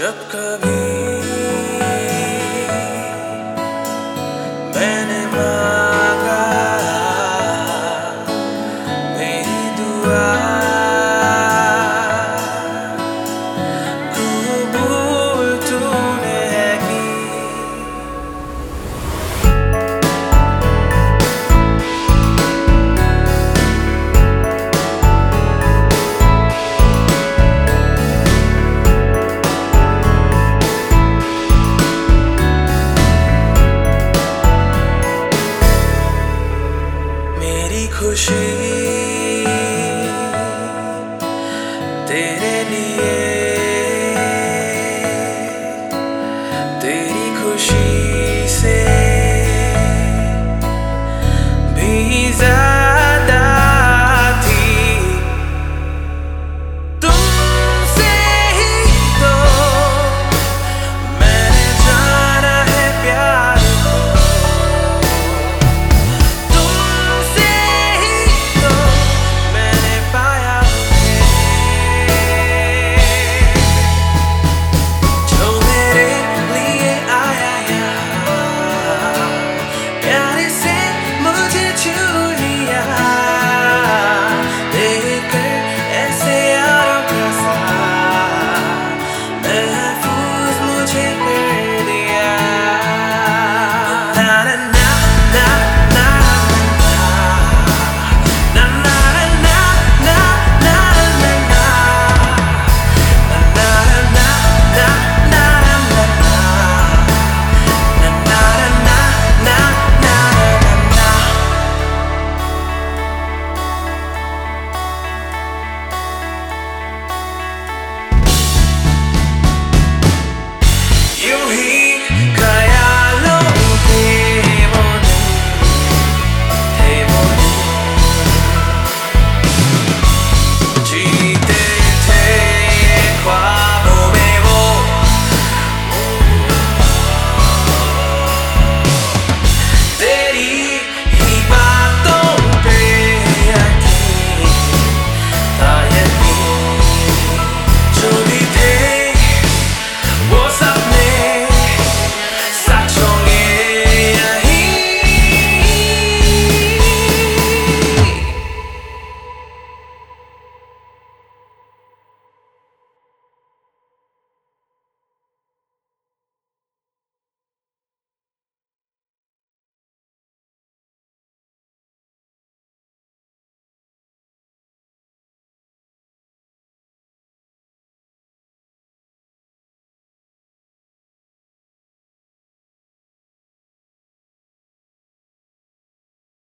Чепка вір. खुशी तेरे लिए